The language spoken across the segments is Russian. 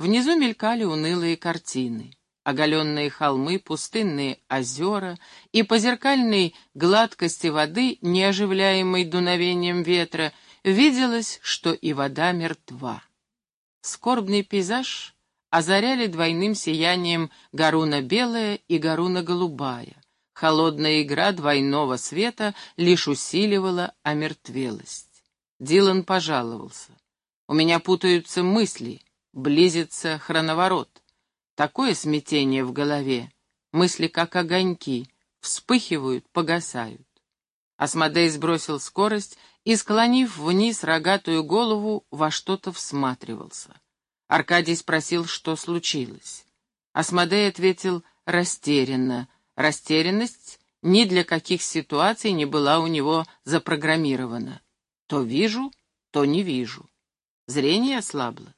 Внизу мелькали унылые картины. Оголенные холмы, пустынные озера и по зеркальной гладкости воды, неоживляемой дуновением ветра, виделось, что и вода мертва. Скорбный пейзаж озаряли двойным сиянием горуна белая и горуна голубая. Холодная игра двойного света лишь усиливала омертвелость. Дилан пожаловался. «У меня путаются мысли, близится хроноворот. Такое смятение в голове, мысли как огоньки, вспыхивают, погасают». Асмодей сбросил скорость и, склонив вниз рогатую голову, во что-то всматривался. Аркадий спросил, что случилось. Асмодей ответил растерянно. Растерянность ни для каких ситуаций не была у него запрограммирована. То вижу, то не вижу. Зрение ослабло.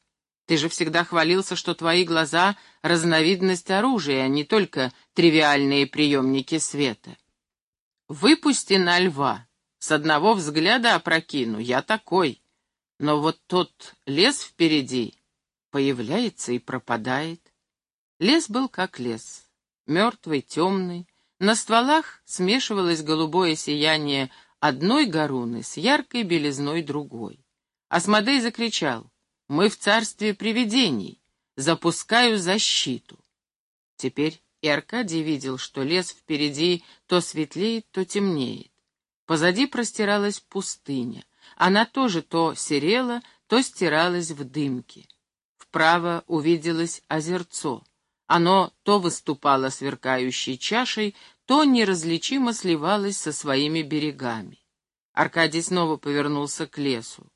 Ты же всегда хвалился, что твои глаза — разновидность оружия, а не только тривиальные приемники света. Выпусти на льва. С одного взгляда опрокину. Я такой. Но вот тот лес впереди появляется и пропадает. Лес был как лес, мертвый, темный. На стволах смешивалось голубое сияние одной горуны с яркой белизной другой. Асмодей закричал, «Мы в царстве привидений, запускаю защиту». Теперь и Аркадий видел, что лес впереди то светлеет, то темнеет. Позади простиралась пустыня. Она тоже то серела, то стиралась в дымке. Вправо увиделось озерцо. Оно то выступало сверкающей чашей, то неразличимо сливалось со своими берегами. Аркадий снова повернулся к лесу.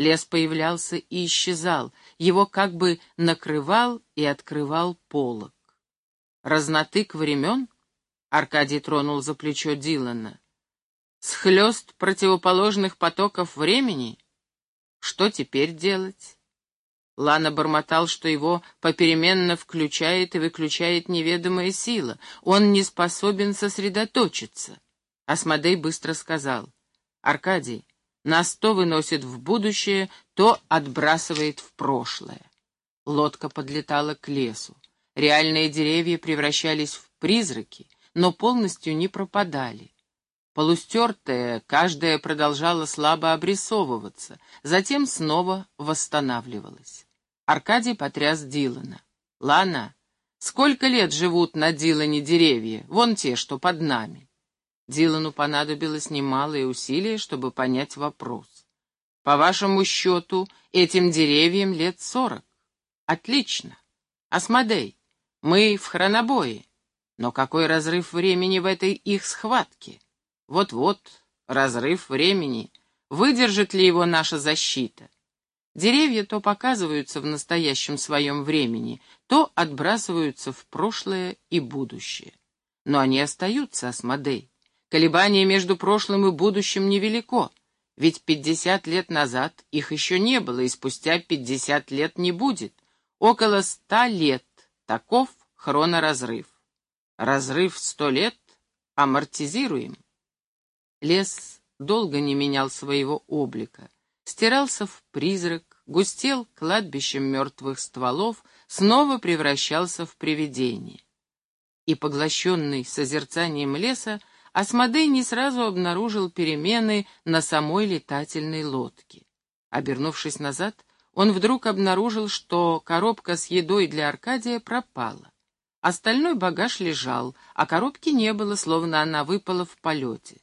Лес появлялся и исчезал, его как бы накрывал и открывал полог. Разнотык времен? Аркадий тронул за плечо Дилана. Схлест противоположных потоков времени? Что теперь делать? Лана бормотал, что его попеременно включает и выключает неведомая сила. Он не способен сосредоточиться. Асмодей быстро сказал. «Аркадий, нас то выносит в будущее, то отбрасывает в прошлое». Лодка подлетала к лесу. Реальные деревья превращались в призраки, но полностью не пропадали. Полустертая, каждая продолжала слабо обрисовываться, затем снова восстанавливалась. Аркадий потряс Дилана. «Лана, сколько лет живут на Дилане деревья? Вон те, что под нами». Дилану понадобилось немалое усилие, чтобы понять вопрос. «По вашему счету, этим деревьям лет сорок. Отлично. Асмодей, мы в хронобое. Но какой разрыв времени в этой их схватке? Вот-вот, разрыв времени. Выдержит ли его наша защита?» Деревья то показываются в настоящем своем времени, то отбрасываются в прошлое и будущее. Но они остаются, Асмодей. Колебание между прошлым и будущим невелико, ведь пятьдесят лет назад их еще не было, и спустя пятьдесят лет не будет. Около ста лет таков хроноразрыв. Разрыв сто лет амортизируем. Лес долго не менял своего облика стирался в призрак, густел кладбищем мертвых стволов, снова превращался в привидение. И, поглощенный созерцанием леса, Асмодей не сразу обнаружил перемены на самой летательной лодке. Обернувшись назад, он вдруг обнаружил, что коробка с едой для Аркадия пропала. Остальной багаж лежал, а коробки не было, словно она выпала в полете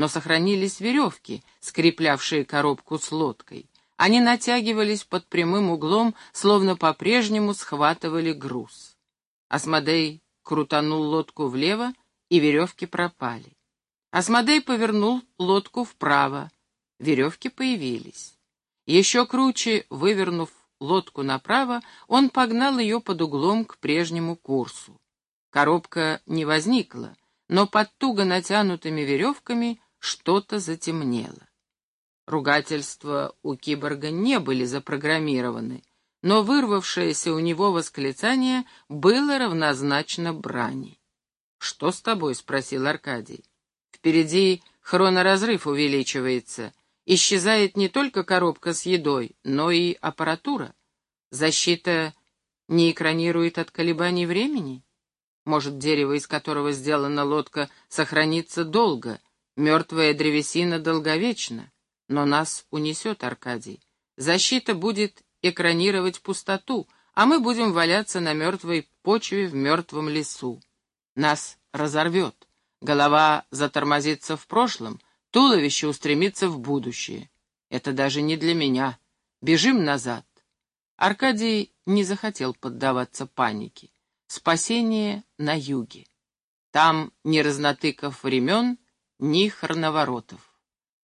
но сохранились веревки, скреплявшие коробку с лодкой. Они натягивались под прямым углом, словно по-прежнему схватывали груз. Асмодей крутанул лодку влево, и веревки пропали. Асмодей повернул лодку вправо. Веревки появились. Еще круче, вывернув лодку направо, он погнал ее под углом к прежнему курсу. Коробка не возникла, но под туго натянутыми веревками что-то затемнело. Ругательства у киборга не были запрограммированы, но вырвавшееся у него восклицание было равнозначно брани. «Что с тобой?» — спросил Аркадий. «Впереди хроноразрыв увеличивается. Исчезает не только коробка с едой, но и аппаратура. Защита не экранирует от колебаний времени? Может, дерево, из которого сделана лодка, сохранится долго, мертвая древесина долговечна, но нас унесет Аркадий. Защита будет экранировать пустоту, а мы будем валяться на мертвой почве в мертвом лесу. Нас разорвет, голова затормозится в прошлом, туловище устремится в будущее. Это даже не для меня. Бежим назад. Аркадий не захотел поддаваться панике. Спасение на юге. Там ни разнотыков времен, ни хроноворотов.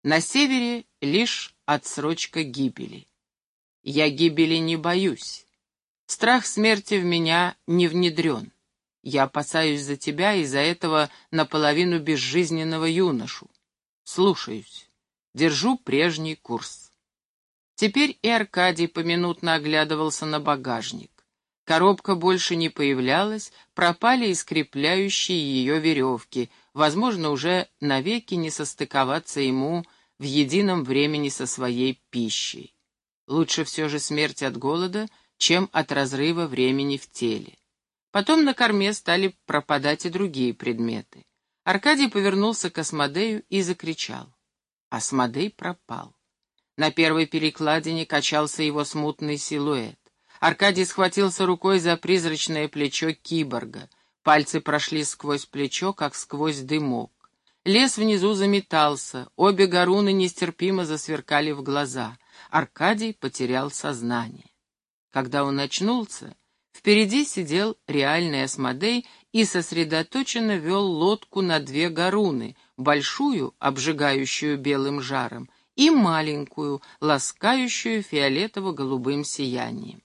На севере лишь отсрочка гибели. Я гибели не боюсь. Страх смерти в меня не внедрен. Я опасаюсь за тебя и за этого наполовину безжизненного юношу. Слушаюсь. Держу прежний курс. Теперь и Аркадий поминутно оглядывался на багажник. Коробка больше не появлялась, пропали и скрепляющие ее веревки, возможно, уже навеки не состыковаться ему в едином времени со своей пищей. Лучше все же смерть от голода, чем от разрыва времени в теле. Потом на корме стали пропадать и другие предметы. Аркадий повернулся к Асмодею и закричал. Асмодей пропал. На первой перекладине качался его смутный силуэт. Аркадий схватился рукой за призрачное плечо киборга. Пальцы прошли сквозь плечо, как сквозь дымок. Лес внизу заметался, обе горуны нестерпимо засверкали в глаза. Аркадий потерял сознание. Когда он очнулся, Впереди сидел реальный осмодей и сосредоточенно вел лодку на две горуны, большую, обжигающую белым жаром, и маленькую, ласкающую фиолетово-голубым сиянием.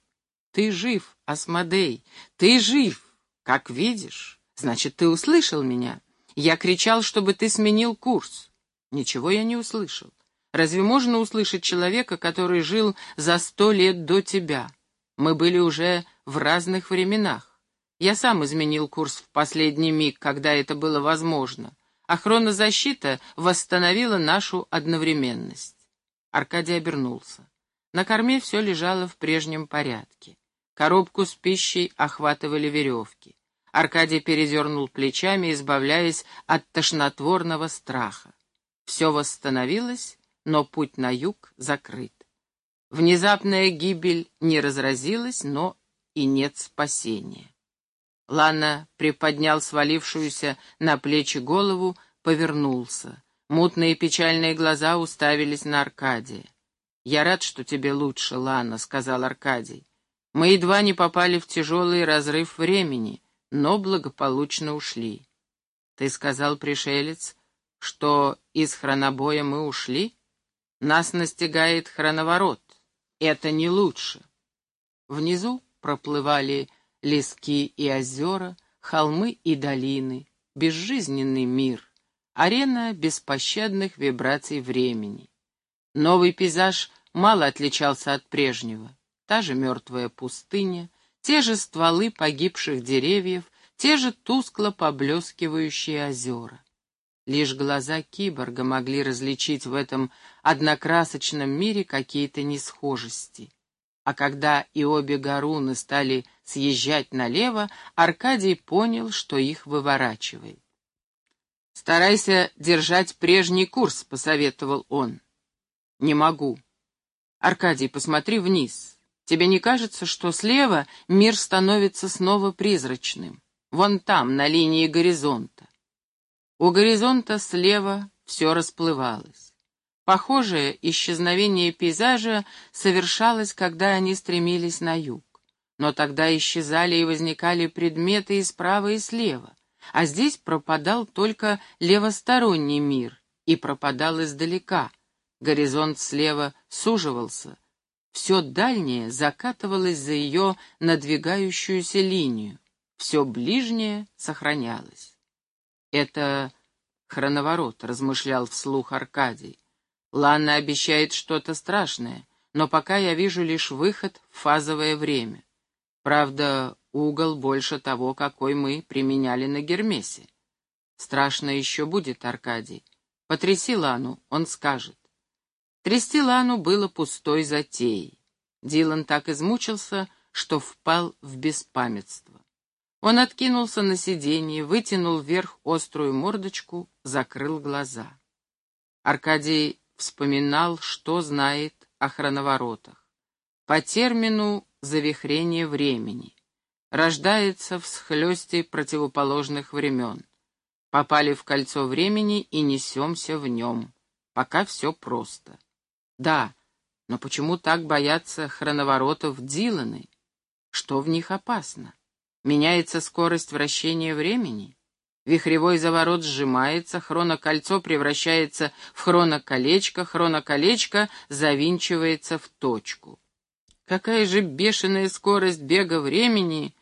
«Ты жив, Асмодей, ты жив! Как видишь, значит, ты услышал меня. Я кричал, чтобы ты сменил курс. Ничего я не услышал. Разве можно услышать человека, который жил за сто лет до тебя?» Мы были уже в разных временах. Я сам изменил курс в последний миг, когда это было возможно, а хронозащита восстановила нашу одновременность. Аркадий обернулся. На корме все лежало в прежнем порядке. Коробку с пищей охватывали веревки. Аркадий передернул плечами, избавляясь от тошнотворного страха. Все восстановилось, но путь на юг закрыт. Внезапная гибель не разразилась, но и нет спасения. Лана приподнял свалившуюся на плечи голову, повернулся. Мутные печальные глаза уставились на Аркадия. «Я рад, что тебе лучше, Лана», — сказал Аркадий. «Мы едва не попали в тяжелый разрыв времени, но благополучно ушли». «Ты сказал, пришелец, что из хронобоя мы ушли? Нас настигает хроноворот. Это не лучше. Внизу проплывали лески и озера, холмы и долины, безжизненный мир, арена беспощадных вибраций времени. Новый пейзаж мало отличался от прежнего. Та же мертвая пустыня, те же стволы погибших деревьев, те же тускло поблескивающие озера. Лишь глаза киборга могли различить в этом однокрасочном мире какие-то несхожести. А когда и обе горуны стали съезжать налево, Аркадий понял, что их выворачивает. «Старайся держать прежний курс», — посоветовал он. «Не могу». «Аркадий, посмотри вниз. Тебе не кажется, что слева мир становится снова призрачным? Вон там, на линии горизонта. У горизонта слева все расплывалось. Похожее исчезновение пейзажа совершалось, когда они стремились на юг. Но тогда исчезали и возникали предметы и справа, и слева. А здесь пропадал только левосторонний мир, и пропадал издалека. Горизонт слева суживался. Все дальнее закатывалось за ее надвигающуюся линию. Все ближнее сохранялось. «Это хроноворот», — размышлял вслух Аркадий. «Ланна обещает что-то страшное, но пока я вижу лишь выход в фазовое время. Правда, угол больше того, какой мы применяли на Гермесе. Страшно еще будет, Аркадий. Потряси Лану, он скажет». Трясти Лану было пустой затеей. Дилан так измучился, что впал в беспамятство. Он откинулся на сиденье, вытянул вверх острую мордочку, закрыл глаза. Аркадий вспоминал, что знает о хроноворотах. По термину «завихрение времени» рождается в схлесте противоположных времен. Попали в кольцо времени и несемся в нем. Пока все просто. Да, но почему так боятся хроноворотов Диланы? Что в них опасно? Меняется скорость вращения времени? Вихревой заворот сжимается, хронокольцо превращается в хроноколечко, хроноколечко завинчивается в точку. Какая же бешеная скорость бега времени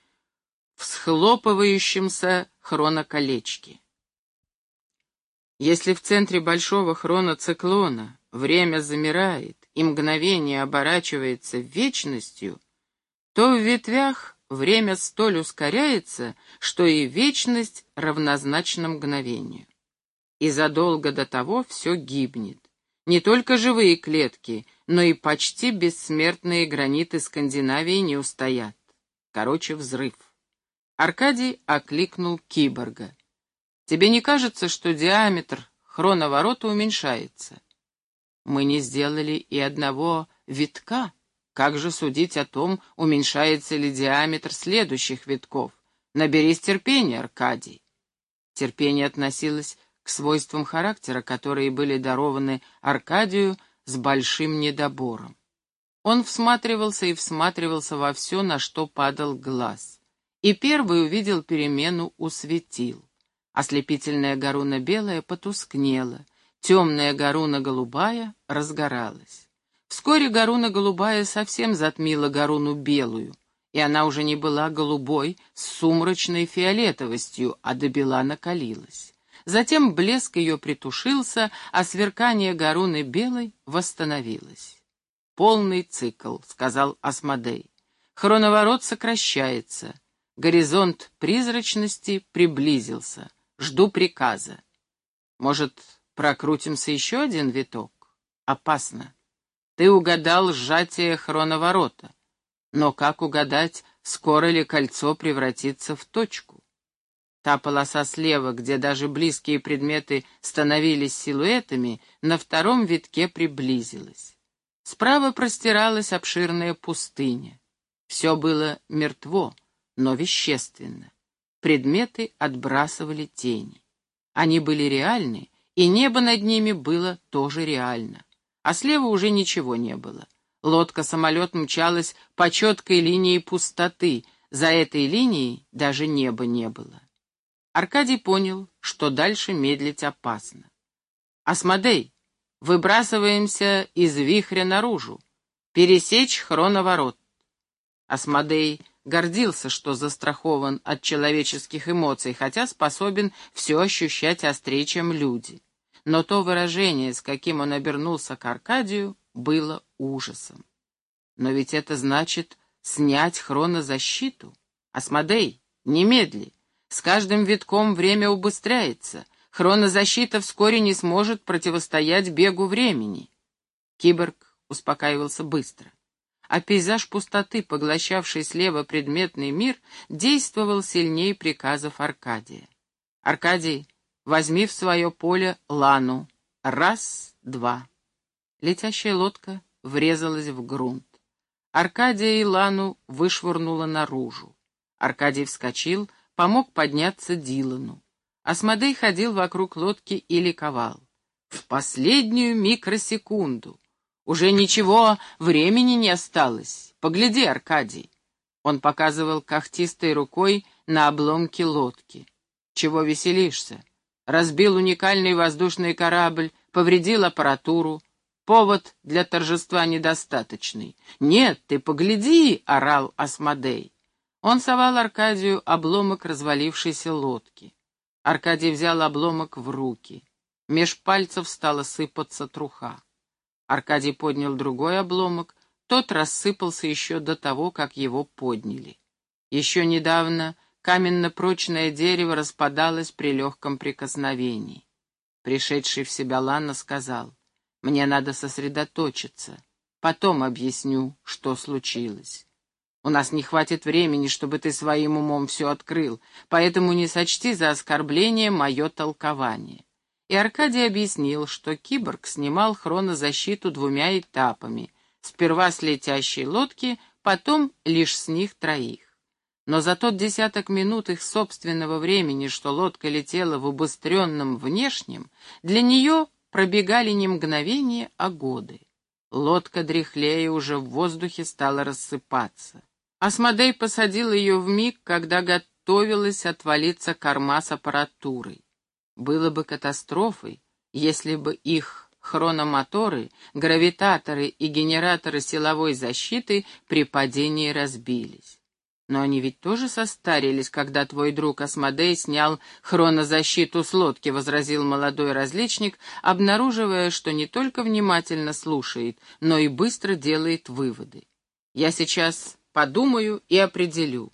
в схлопывающемся хроноколечке? Если в центре большого хроноциклона время замирает и мгновение оборачивается вечностью, то в ветвях время столь ускоряется, что и вечность равнозначна мгновению. И задолго до того все гибнет. Не только живые клетки, но и почти бессмертные граниты Скандинавии не устоят. Короче, взрыв. Аркадий окликнул киборга. «Тебе не кажется, что диаметр хроноворота уменьшается?» «Мы не сделали и одного витка», как же судить о том, уменьшается ли диаметр следующих витков? Наберись терпения, Аркадий. Терпение относилось к свойствам характера, которые были дарованы Аркадию с большим недобором. Он всматривался и всматривался во все, на что падал глаз. И первый увидел перемену у светил. Ослепительная горуна белая потускнела, темная горуна голубая разгоралась. Вскоре Гаруна голубая совсем затмила Гаруну белую, и она уже не была голубой с сумрачной фиолетовостью, а до бела накалилась. Затем блеск ее притушился, а сверкание Гаруны белой восстановилось. «Полный цикл», — сказал Асмодей. «Хроноворот сокращается. Горизонт призрачности приблизился. Жду приказа. Может, прокрутимся еще один виток? Опасно. Ты угадал сжатие хроноворота. Но как угадать, скоро ли кольцо превратится в точку? Та полоса слева, где даже близкие предметы становились силуэтами, на втором витке приблизилась. Справа простиралась обширная пустыня. Все было мертво, но вещественно. Предметы отбрасывали тени. Они были реальны, и небо над ними было тоже реально а слева уже ничего не было. Лодка-самолет мчалась по четкой линии пустоты, за этой линией даже неба не было. Аркадий понял, что дальше медлить опасно. «Асмодей, выбрасываемся из вихря наружу. Пересечь хроноворот». Асмодей гордился, что застрахован от человеческих эмоций, хотя способен все ощущать острее, чем люди но то выражение, с каким он обернулся к Аркадию, было ужасом. Но ведь это значит снять хронозащиту. Асмодей, немедли. С каждым витком время убыстряется. Хронозащита вскоре не сможет противостоять бегу времени. Киборг успокаивался быстро. А пейзаж пустоты, поглощавший слева предметный мир, действовал сильнее приказов Аркадия. Аркадий Возьми в свое поле лану. Раз, два. Летящая лодка врезалась в грунт. Аркадия и лану вышвырнула наружу. Аркадий вскочил, помог подняться Дилану. Асмодей ходил вокруг лодки и ликовал. В последнюю микросекунду. Уже ничего, времени не осталось. Погляди, Аркадий. Он показывал когтистой рукой на обломки лодки. Чего веселишься? Разбил уникальный воздушный корабль, повредил аппаратуру. Повод для торжества недостаточный. «Нет, ты погляди!» — орал Асмодей. Он совал Аркадию обломок развалившейся лодки. Аркадий взял обломок в руки. Меж пальцев стала сыпаться труха. Аркадий поднял другой обломок, тот рассыпался еще до того, как его подняли. Еще недавно каменно-прочное дерево распадалось при легком прикосновении. Пришедший в себя Ланна сказал, «Мне надо сосредоточиться, потом объясню, что случилось». У нас не хватит времени, чтобы ты своим умом все открыл, поэтому не сочти за оскорбление мое толкование. И Аркадий объяснил, что киборг снимал хронозащиту двумя этапами, сперва с летящей лодки, потом лишь с них троих. Но за тот десяток минут их собственного времени, что лодка летела в убыстренном внешнем, для нее пробегали не мгновения, а годы. Лодка дряхлее уже в воздухе стала рассыпаться. Асмодей посадил ее в миг, когда готовилась отвалиться корма с аппаратурой. Было бы катастрофой, если бы их хрономоторы, гравитаторы и генераторы силовой защиты при падении разбились. Но они ведь тоже состарились, когда твой друг Асмодей снял хронозащиту с лодки, — возразил молодой различник, обнаруживая, что не только внимательно слушает, но и быстро делает выводы. Я сейчас подумаю и определю.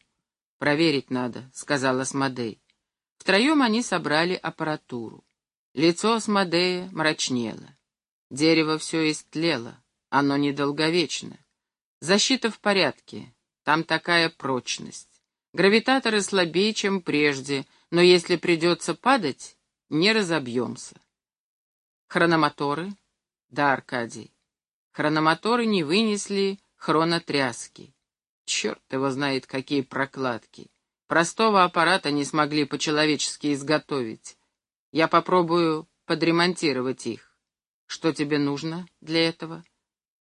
Проверить надо, — сказал Асмодей. Втроем они собрали аппаратуру. Лицо Асмодея мрачнело. Дерево все истлело, оно недолговечно. Защита в порядке, там такая прочность. Гравитаторы слабее, чем прежде, но если придется падать, не разобьемся. Хрономоторы? Да, Аркадий. Хрономоторы не вынесли хронотряски. Черт его знает, какие прокладки. Простого аппарата не смогли по-человечески изготовить. Я попробую подремонтировать их. Что тебе нужно для этого?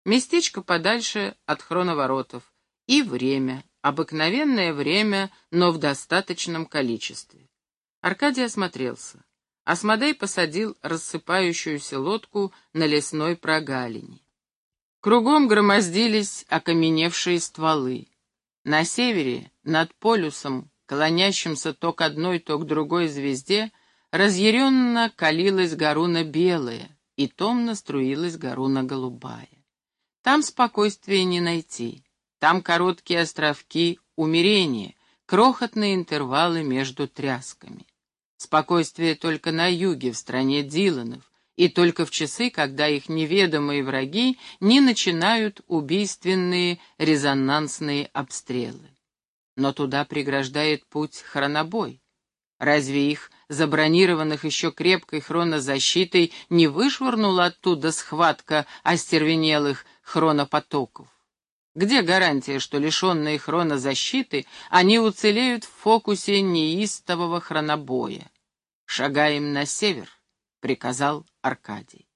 Местечко подальше от хроноворотов. И время. Обыкновенное время, но в достаточном количестве. Аркадий осмотрелся. Асмодей посадил рассыпающуюся лодку на лесной прогалине. Кругом громоздились окаменевшие стволы. На севере, над полюсом, клонящимся то к одной, то к другой звезде, разъяренно калилась горуна белая, и томно струилась горуна голубая. Там спокойствия не найти, там короткие островки умерения, крохотные интервалы между трясками. Спокойствие только на юге, в стране Диланов, и только в часы, когда их неведомые враги не начинают убийственные резонансные обстрелы но туда преграждает путь хронобой. Разве их, забронированных еще крепкой хронозащитой, не вышвырнула оттуда схватка остервенелых хронопотоков? Где гарантия, что лишенные хронозащиты, они уцелеют в фокусе неистового хронобоя? «Шагаем на север», — приказал Аркадий.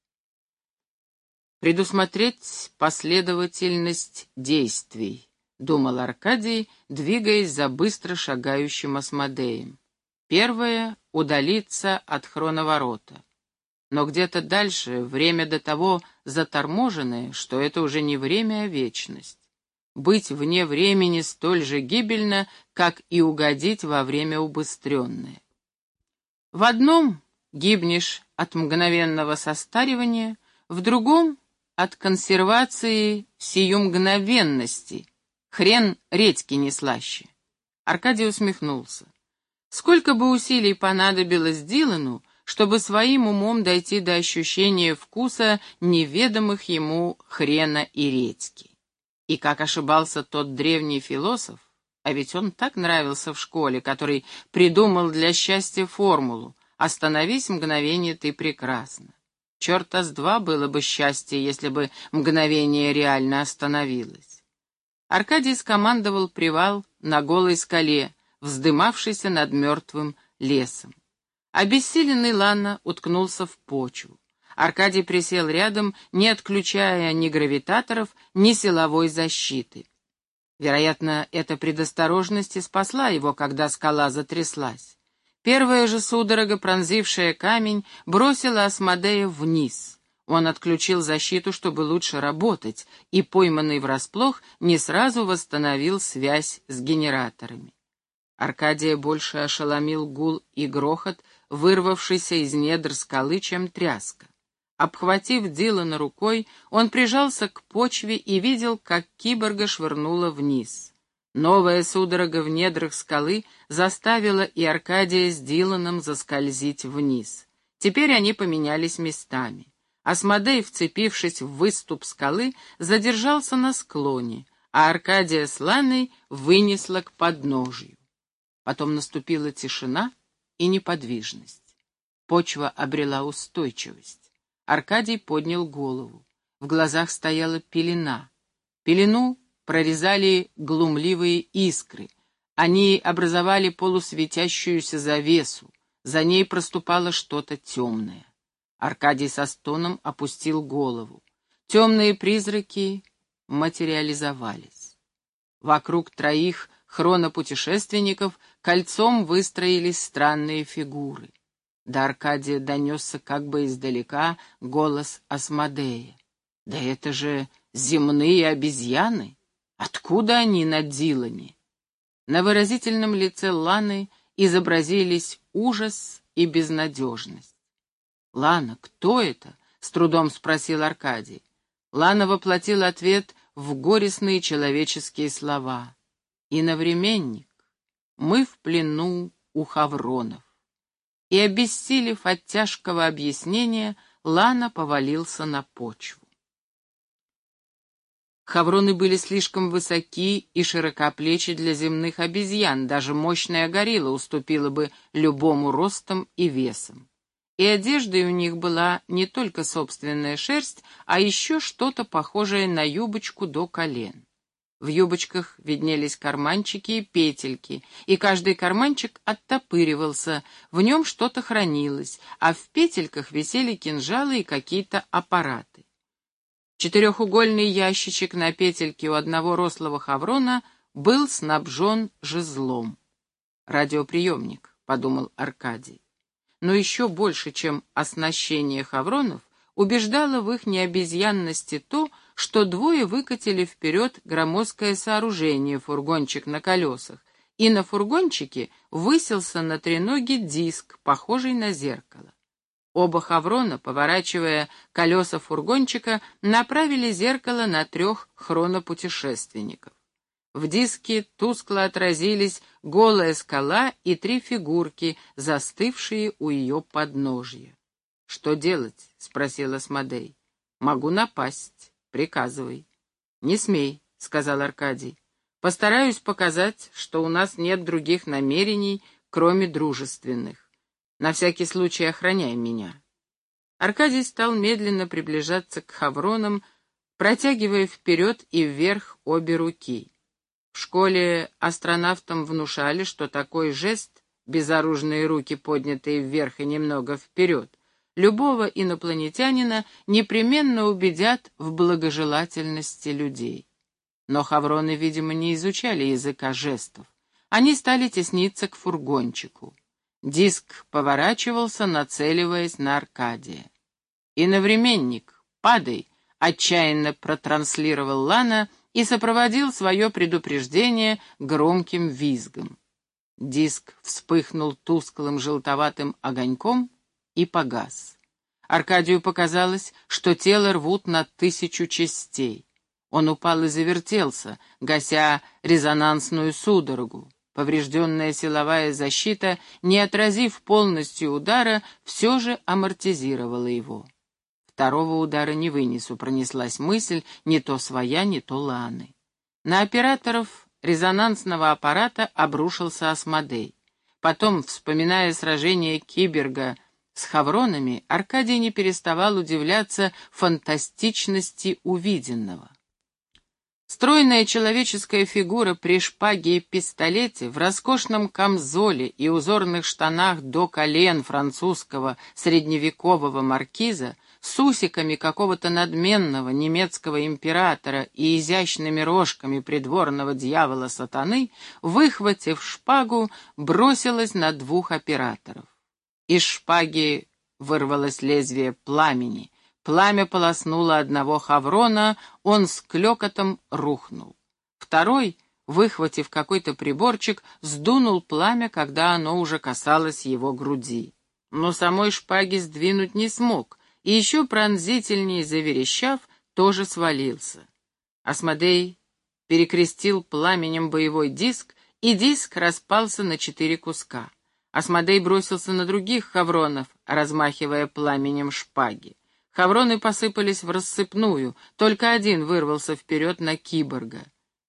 Предусмотреть последовательность действий. — думал Аркадий, двигаясь за быстро шагающим Асмодеем. Первое — удалиться от хроноворота. Но где-то дальше время до того заторможенное, что это уже не время, а вечность. Быть вне времени столь же гибельно, как и угодить во время убыстренное. В одном гибнешь от мгновенного состаривания, в другом — от консервации сию мгновенности — Хрен редьки не слаще. Аркадий усмехнулся. Сколько бы усилий понадобилось Дилану, чтобы своим умом дойти до ощущения вкуса неведомых ему хрена и редьки. И как ошибался тот древний философ, а ведь он так нравился в школе, который придумал для счастья формулу «Остановись, мгновение, ты прекрасна». Черта с два было бы счастье, если бы мгновение реально остановилось. Аркадий скомандовал привал на голой скале, вздымавшейся над мертвым лесом. Обессиленный Ланна уткнулся в почву. Аркадий присел рядом, не отключая ни гравитаторов, ни силовой защиты. Вероятно, эта предосторожность и спасла его, когда скала затряслась. Первая же судорога, пронзившая камень, бросила Асмодея вниз — он отключил защиту, чтобы лучше работать, и, пойманный врасплох, не сразу восстановил связь с генераторами. Аркадия больше ошеломил гул и грохот, вырвавшийся из недр скалы, чем тряска. Обхватив Дилана рукой, он прижался к почве и видел, как киборга швырнула вниз. Новая судорога в недрах скалы заставила и Аркадия с Диланом заскользить вниз. Теперь они поменялись местами. Асмодей, вцепившись в выступ скалы, задержался на склоне, а Аркадия с Ланой вынесла к подножию. Потом наступила тишина и неподвижность. Почва обрела устойчивость. Аркадий поднял голову. В глазах стояла пелена. Пелену прорезали глумливые искры. Они образовали полусветящуюся завесу. За ней проступало что-то темное. Аркадий со стоном опустил голову. Темные призраки материализовались. Вокруг троих хронопутешественников кольцом выстроились странные фигуры. До Аркадия донесся как бы издалека голос Асмодея. «Да это же земные обезьяны! Откуда они на Дилане?» На выразительном лице Ланы изобразились ужас и безнадежность. «Лана, кто это?» — с трудом спросил Аркадий. Лана воплотил ответ в горестные человеческие слова. «Иновременник, мы в плену у хавронов». И, обессилев от тяжкого объяснения, Лана повалился на почву. Хавроны были слишком высоки и широкоплечи для земных обезьян, даже мощная горилла уступила бы любому ростом и весом и одеждой у них была не только собственная шерсть, а еще что-то похожее на юбочку до колен. В юбочках виднелись карманчики и петельки, и каждый карманчик оттопыривался, в нем что-то хранилось, а в петельках висели кинжалы и какие-то аппараты. Четырехугольный ящичек на петельке у одного рослого хаврона был снабжен жезлом. «Радиоприемник», — подумал Аркадий но еще больше, чем оснащение хавронов, убеждало в их необезьянности то, что двое выкатили вперед громоздкое сооружение, фургончик на колесах, и на фургончике высился на треноге диск, похожий на зеркало. Оба хаврона, поворачивая колеса фургончика, направили зеркало на трех хронопутешественников. В диске тускло отразились голая скала и три фигурки, застывшие у ее подножья. «Что делать?» — спросила Смодей. «Могу напасть. Приказывай». «Не смей», — сказал Аркадий. «Постараюсь показать, что у нас нет других намерений, кроме дружественных. На всякий случай охраняй меня». Аркадий стал медленно приближаться к хавронам, протягивая вперед и вверх обе руки. В школе астронавтам внушали, что такой жест, безоружные руки, поднятые вверх и немного вперед, любого инопланетянина непременно убедят в благожелательности людей. Но хавроны, видимо, не изучали языка жестов. Они стали тесниться к фургончику. Диск поворачивался, нацеливаясь на Аркадия. «Иновременник, падай!» — отчаянно протранслировал Лана и сопроводил свое предупреждение громким визгом. Диск вспыхнул тусклым желтоватым огоньком и погас. Аркадию показалось, что тело рвут на тысячу частей. Он упал и завертелся, гася резонансную судорогу. Поврежденная силовая защита, не отразив полностью удара, все же амортизировала его. Второго удара не вынесу, пронеслась мысль, не то своя, не то Ланы. На операторов резонансного аппарата обрушился Асмодей. Потом, вспоминая сражение Киберга с хавронами, Аркадий не переставал удивляться фантастичности увиденного. Стройная человеческая фигура при шпаге и пистолете, в роскошном камзоле и узорных штанах до колен французского средневекового маркиза с усиками какого-то надменного немецкого императора и изящными рожками придворного дьявола сатаны, выхватив шпагу, бросилась на двух операторов. Из шпаги вырвалось лезвие пламени. Пламя полоснуло одного хаврона, он с клёкотом рухнул. Второй, выхватив какой-то приборчик, сдунул пламя, когда оно уже касалось его груди. Но самой шпаги сдвинуть не смог, и еще пронзительнее заверещав, тоже свалился. Асмодей перекрестил пламенем боевой диск, и диск распался на четыре куска. Асмодей бросился на других хавронов, размахивая пламенем шпаги. Хавроны посыпались в рассыпную, только один вырвался вперед на киборга.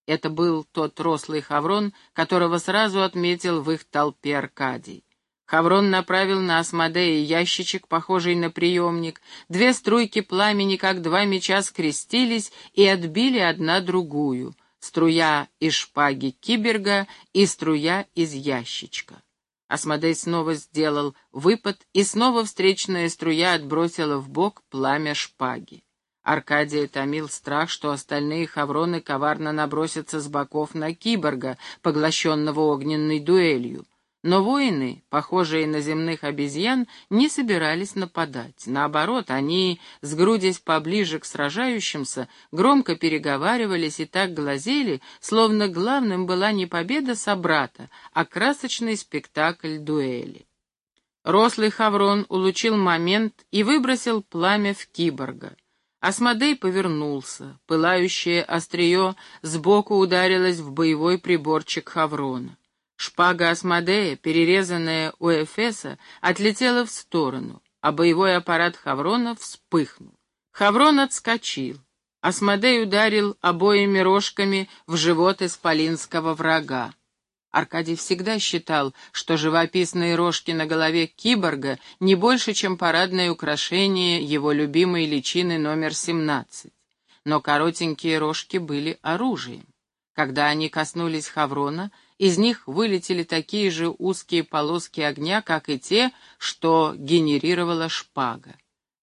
Это был тот рослый Хаврон, которого сразу отметил в их толпе Аркадий. Хаврон направил на Асмодея ящичек, похожий на приемник. Две струйки пламени, как два меча, скрестились и отбили одна другую. Струя из шпаги киберга и струя из ящичка. Асмодей снова сделал выпад, и снова встречная струя отбросила в бок пламя шпаги. Аркадия томил страх, что остальные хавроны коварно набросятся с боков на киборга, поглощенного огненной дуэлью. Но воины, похожие на земных обезьян, не собирались нападать. Наоборот, они, сгрудясь поближе к сражающимся, громко переговаривались и так глазели, словно главным была не победа собрата, а красочный спектакль дуэли. Рослый Хаврон улучил момент и выбросил пламя в киборга. Асмодей повернулся. Пылающее острие сбоку ударилось в боевой приборчик Хаврона. Шпага Асмодея, перерезанная у Эфеса, отлетела в сторону, а боевой аппарат Хаврона вспыхнул. Хаврон отскочил. Асмодей ударил обоими рожками в живот исполинского врага. Аркадий всегда считал, что живописные рожки на голове киборга не больше, чем парадное украшение его любимой личины номер 17. Но коротенькие рожки были оружием. Когда они коснулись Хаврона, из них вылетели такие же узкие полоски огня, как и те, что генерировала шпага.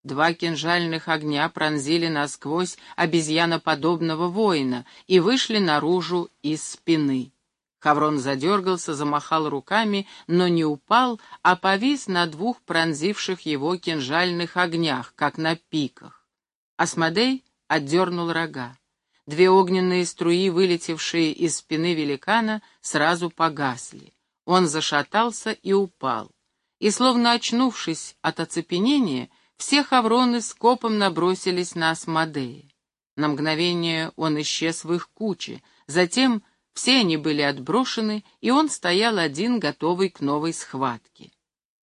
Два кинжальных огня пронзили насквозь обезьяноподобного воина и вышли наружу из спины. Хаврон задергался, замахал руками, но не упал, а повис на двух пронзивших его кинжальных огнях, как на пиках. Асмодей отдернул рога. Две огненные струи, вылетевшие из спины великана, сразу погасли. Он зашатался и упал. И, словно очнувшись от оцепенения, все хавроны скопом набросились на Асмодея. На мгновение он исчез в их куче, затем все они были отброшены, и он стоял один, готовый к новой схватке.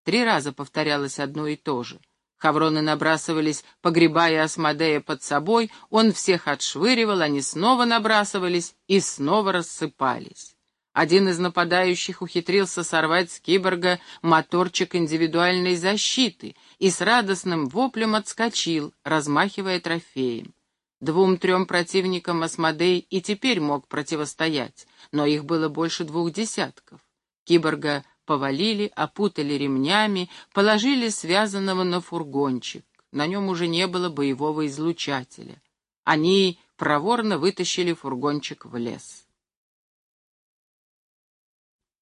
Три раза повторялось одно и то же — Хавроны набрасывались, погребая Асмодея под собой, он всех отшвыривал, они снова набрасывались и снова рассыпались. Один из нападающих ухитрился сорвать с киборга моторчик индивидуальной защиты и с радостным воплем отскочил, размахивая трофеем. Двум-трем противникам Асмодей и теперь мог противостоять, но их было больше двух десятков. Киборга повалили, опутали ремнями, положили связанного на фургончик. На нем уже не было боевого излучателя. Они проворно вытащили фургончик в лес.